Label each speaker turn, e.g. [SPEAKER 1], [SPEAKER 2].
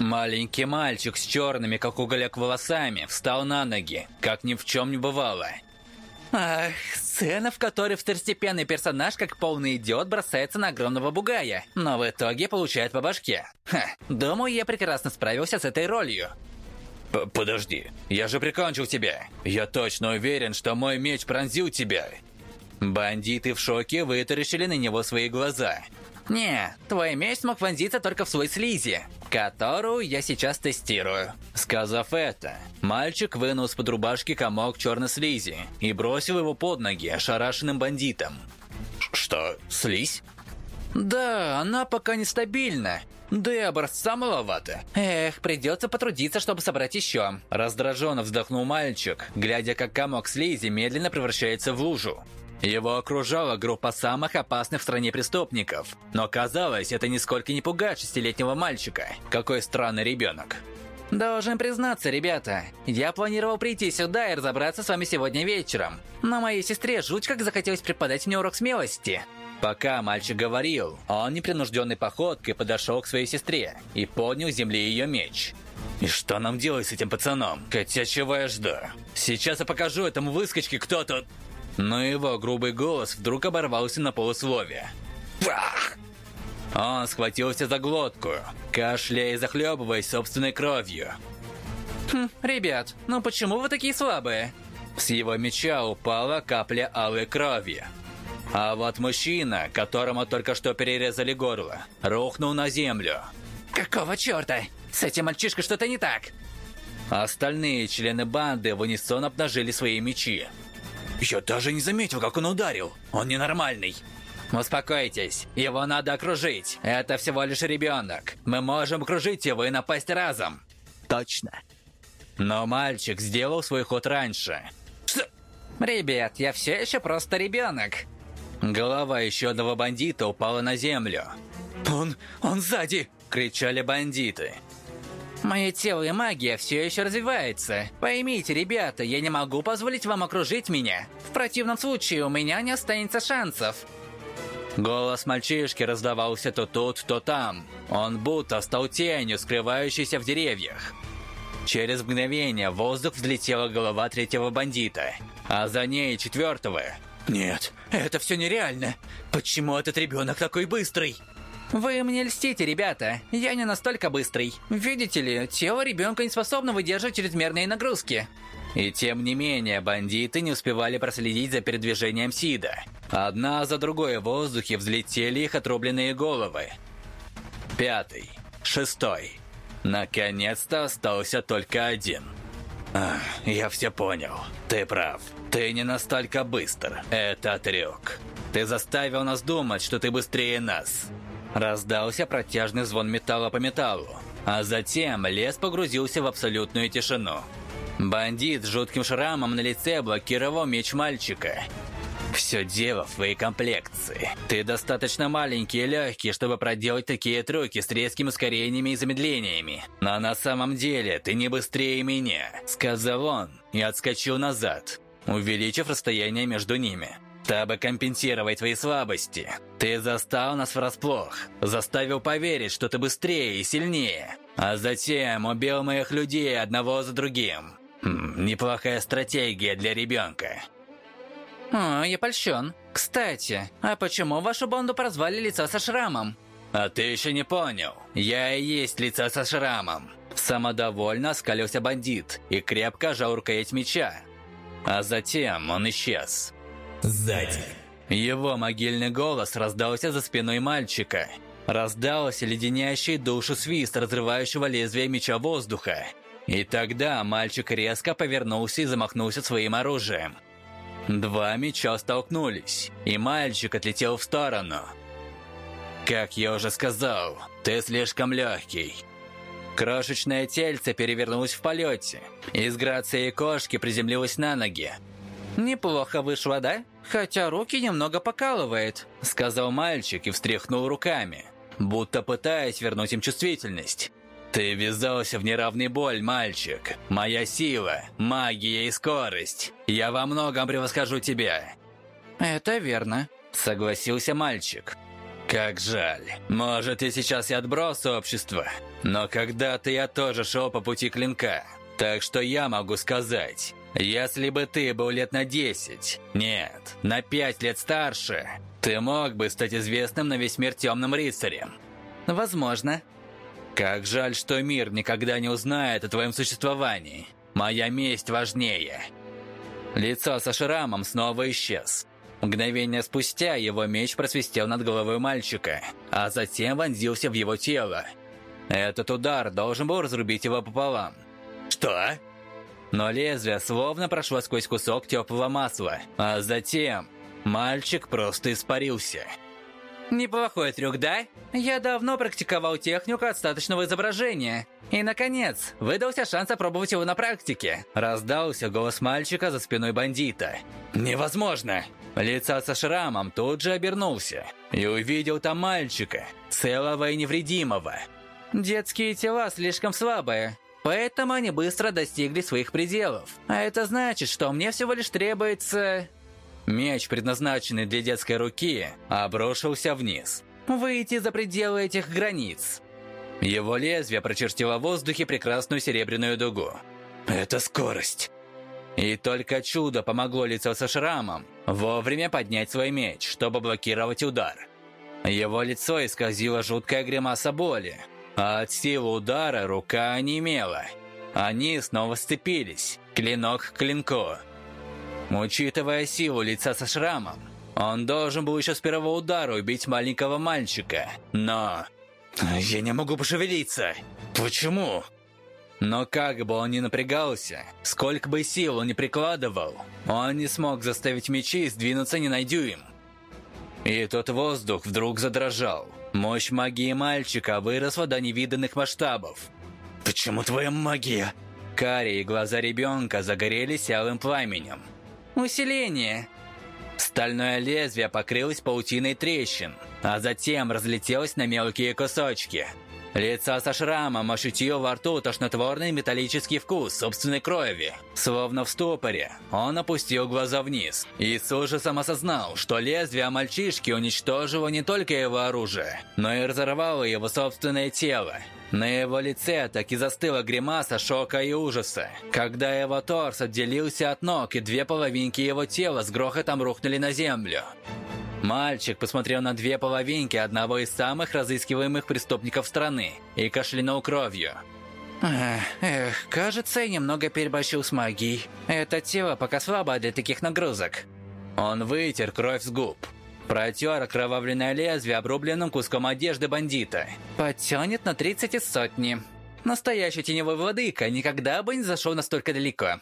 [SPEAKER 1] Маленький мальчик с черными, как уголек, волосами встал на ноги, как ни в чем не бывало. Ах, сцена, в которой второстепенный персонаж, как полный идиот, бросается на огромного бугая, но в итоге получает по башке. Ха, думаю, я прекрасно справился с этой ролью. П Подожди, я же прикончил тебя. Я точно уверен, что мой меч пронзил тебя. Бандиты в шоке вытаращили на него свои глаза. «Не, твой меч смог вонзиться только в свой слизи, которую я сейчас тестирую». Сказав это, мальчик вынул из-под рубашки комок черной слизи и бросил его под ноги ошарашенным бандитам. «Что, слизь?» «Да, она пока нестабильна. Да и образца маловато. Эх, придется потрудиться, чтобы собрать еще». Раздраженно вздохнул мальчик, глядя, как комок слизи медленно превращается в лужу. Его окружала группа самых опасных в стране преступников. Но казалось, это нисколько не пугает шестилетнего мальчика. Какой странный ребенок. Должен признаться, ребята, я планировал прийти сюда и разобраться с вами сегодня вечером. Но моей сестре жуть как захотелось преподать мне урок смелости. Пока мальчик говорил, он непринужденной походкой подошел к своей сестре и поднял с земли ее меч. И что нам делать с этим пацаном? Хотя чего я жду? Сейчас я покажу этому выскочке, кто тут... Но его грубый голос вдруг оборвался на полусловие. Пах! Он схватился за глотку, кашляя и захлебываясь собственной кровью. Хм, ребят, ну почему вы такие слабые? С его меча упала капля алой крови. А вот мужчина, которому только что перерезали горло, рухнул на землю. Какого черта? С этим мальчишкой что-то не так. Остальные члены банды в унисон обнажили свои мечи. Я даже не заметил, как он ударил. Он ненормальный. Успокойтесь, его надо окружить. Это всего лишь ребенок. Мы можем окружить его и напасть разом. Точно. Но мальчик сделал свой ход раньше. Что? Ребят, я все еще просто ребенок. Голова еще одного бандита упала на землю. Он, он сзади! Кричали бандиты. Мое тело и магия все еще развивается. Поймите, ребята, я не могу позволить вам окружить меня. В противном случае у меня не останется шансов. Голос мальчишки раздавался то тут, то там. Он будто стал тенью, скрывающейся в деревьях. Через мгновение в воздух взлетела голова третьего бандита, а за ней четвертого. Нет, это все нереально. Почему этот ребенок такой быстрый? Вы мне льстите, ребята. Я не настолько быстрый. Видите ли, тело ребенка не способно выдерживать чрезмерные нагрузки. И тем не менее, бандиты не успевали проследить за передвижением Сида. Одна за другой в воздухе взлетели их отрубленные головы. Пятый. Шестой. Наконец-то остался только один. Ах, я все понял. Ты прав. Ты не настолько быстр. Это трюк. Ты заставил нас думать, что ты быстрее нас. Раздался протяжный звон металла по металлу, а затем лес погрузился в абсолютную тишину. Бандит с жутким шрамом на лице блокировал меч мальчика. Все дело в твоей комплекции. Ты достаточно маленький и легкий, чтобы проделать такие трюки с резкими ускорениями и замедлениями. Но на самом деле ты не быстрее меня, сказал он и отскочил назад, увеличив расстояние между ними. Чтобы компенсировать твои слабости, ты застал нас врасплох, заставил поверить, что ты быстрее и сильнее, а затем убил моих людей одного за другим. Хм, неплохая стратегия для ребенка. О, я польщен. Кстати, а почему вашу банду прозвали лица со шрамом? А ты еще не понял. Я и есть лица со шрамом. Самодовольно оскалился бандит и крепко жал рукоять меча. А затем он исчез.
[SPEAKER 2] Сзади.
[SPEAKER 1] Его могильный голос раздался за спиной мальчика. Раздался леденящий душу свист разрывающего лезвия меча воздуха. И тогда мальчик резко повернулся и замахнулся своим оружием. Два меча столкнулись, и мальчик отлетел в сторону. Как я уже сказал, ты слишком легкий. Крошечное тельце перевернулось в полете, и с грацией кошки приземлилось на ноги. «Неплохо вышло, да? Хотя руки немного покалывает», — сказал мальчик и встряхнул руками, будто пытаясь вернуть им чувствительность. «Ты ввязался в неравный боль, мальчик. Моя сила, магия и скорость. Я во многом превосхожу тебя». «Это верно», — согласился мальчик. «Как жаль. Может, я сейчас и отбросу общество. Но когда-то я тоже шел по пути клинка. Так что я могу сказать, если бы ты был лет на 10, нет, на 5 лет старше, ты мог бы стать известным на весь мир темным рыцарем.
[SPEAKER 2] Возможно.
[SPEAKER 1] Как жаль, что мир никогда не узнает о твоем существовании. Моя месть важнее. Лицо со шрамом снова исчез. Мгновение спустя его меч просвистел над головой мальчика, а затем вонзился в его тело. Этот удар должен был разрубить его пополам.
[SPEAKER 2] Что?
[SPEAKER 1] Но лезвие словно прошло сквозь кусок теплого масла, а затем мальчик просто испарился.
[SPEAKER 2] Неплохой трюк, да? Я давно практиковал технику остаточного изображения. И, наконец, выдался шанс опробовать его на практике.
[SPEAKER 1] Раздался голос мальчика за спиной бандита.
[SPEAKER 2] «Невозможно!»
[SPEAKER 1] Лица со шрамом тут же обернулся и увидел там мальчика, целого и невредимого.
[SPEAKER 2] Детские тела слишком слабые, поэтому они быстро достигли своих пределов. А это значит, что мне всего лишь требуется...
[SPEAKER 1] Меч, предназначенный для детской руки, обрушился вниз.
[SPEAKER 2] Выйти за пределы этих границ.
[SPEAKER 1] Его лезвие прочертило в воздухе прекрасную серебряную дугу.
[SPEAKER 2] Это скорость.
[SPEAKER 1] И только чудо помогло лицо со шрамом вовремя поднять свой меч, чтобы блокировать удар. Его лицо исказило жуткая гримаса боли, а от силы удара рука онемела. Они снова сцепились, клинок к клинку. Учитывая силу лица со шрамом, он должен был еще с первого удара убить маленького мальчика, но...
[SPEAKER 2] Я не могу пошевелиться. Почему?
[SPEAKER 1] Но как бы он ни напрягался, сколько бы сил он ни прикладывал, он не смог заставить мечи сдвинуться ни на дюйм. И тот воздух вдруг задрожал. Мощь магии мальчика выросла до невиданных масштабов.
[SPEAKER 2] «Почему твоя магия?»
[SPEAKER 1] Карие глаза ребенка загорелись алым пламенем.
[SPEAKER 2] «Усиление!»
[SPEAKER 1] Стальное лезвие покрылось паутиной трещин, а затем разлетелось на мелкие кусочки – Лица со шрамом ощутил во рту тошнотворный металлический вкус собственной крови. Словно в ступоре, он опустил глаза вниз и с ужасом осознал, что лезвие мальчишки уничтожило не только его оружие, но и разорвало его собственное тело. На его лице так и застыла гримаса шока и ужаса, когда его торс отделился от ног, и две половинки его тела с грохотом рухнули на землю. Мальчик посмотрел на две половинки одного из самых разыскиваемых преступников страны и кашлянул кровью.
[SPEAKER 2] Эх, кажется, я немного переборщил с магией. Это тело пока слабо для таких нагрузок.
[SPEAKER 1] Он вытер кровь с губ. Протер окровавленное лезвие обрубленным куском одежды бандита.
[SPEAKER 2] Потянет на 30 из сотни. Настоящий теневой владыка никогда бы не зашел настолько далеко.